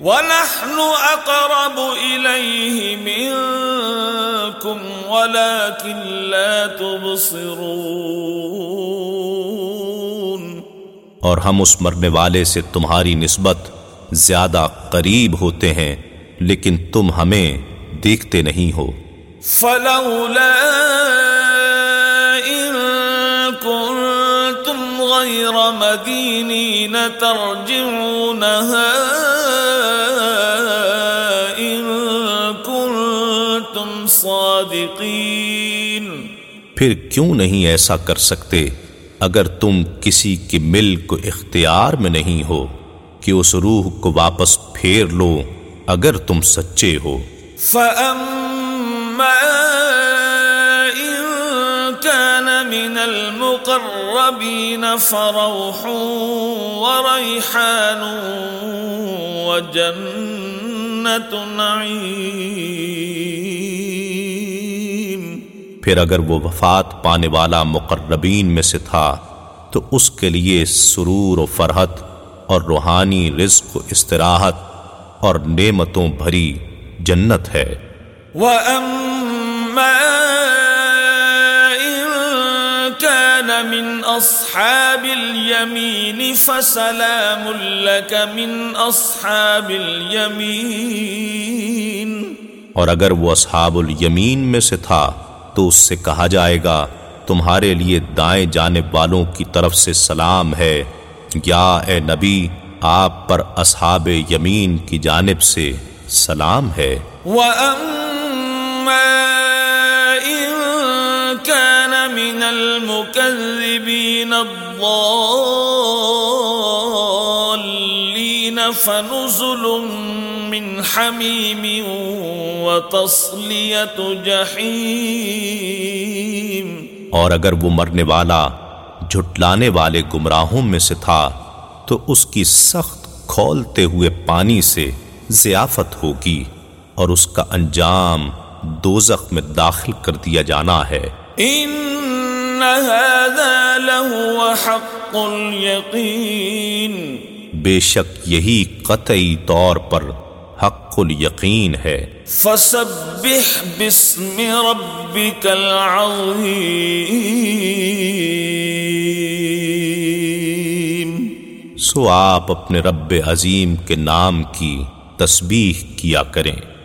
ونحن اقرب الیہ منکم ولكن لا تبصرون. اور ہم اس مرنے والے سے تمہاری نسبت زیادہ قریب ہوتے ہیں لیکن تم ہمیں دیکھتے نہیں ہو۔ فلولا كنتم غير مدينين ترجعونها صادقين پھر کیوں نہیں ایسا کر سکتے اگر تم کسی کی ملک کو اختیار میں نہیں ہو کہ اس روح کو واپس پھیر لو اگر تم سچے ہو۔ فَأَمَّا إِن كَانَ مِنَ الْمُقَرَّبِينَ فَرَوْحٌ وَرَيْحَانٌ وَجَنَّةُ نَعِيمٍ پھر اگر وہ وفات پانے والا مقربین میں سے تھا تو اس کے لیے سرور و فرحت اور روحانی رزق و استراحت اور نعمتوں بھری جنت ہے۔ مِنْ أَصْحَابِ الْيَمِينِ فَسَلَامٌ لَكَ مِنْ أَصْحَابِ الْيَمِينِ۔ اور اگر وہ اصحاب الیمین میں سے تھا تو اس سے کہا جائے گا، تمہارے لیے دائیں جانب والوں کی طرف سے سلام ہے۔ یا اے نبی، آپ پر اصحاب یمین کی جانب سے سلام ہے۔ وَأَمَّا إِن كَانَ مِنَ مِّنْ حَمِيمٍ وَتَصْلِيَةُ جَحِيمٍ. اور اگر وہ مرنے والا جھٹلانے والے گمراہوں میں سے تھا تو اس کی سخت کھولتے ہوئے پانی سے ضیافت ہوگی اور اس کا انجام دوزخ میں داخل کر دیا جانا ہے۔ ان هذا لهو حق اليقین۔ بے شک یہی قطعی طور پر حق الیقین ہے۔ فسبح باسم ربك العظیم۔ سو آپ اپنے رب عظیم کے نام کی تسبیح کیا کریں۔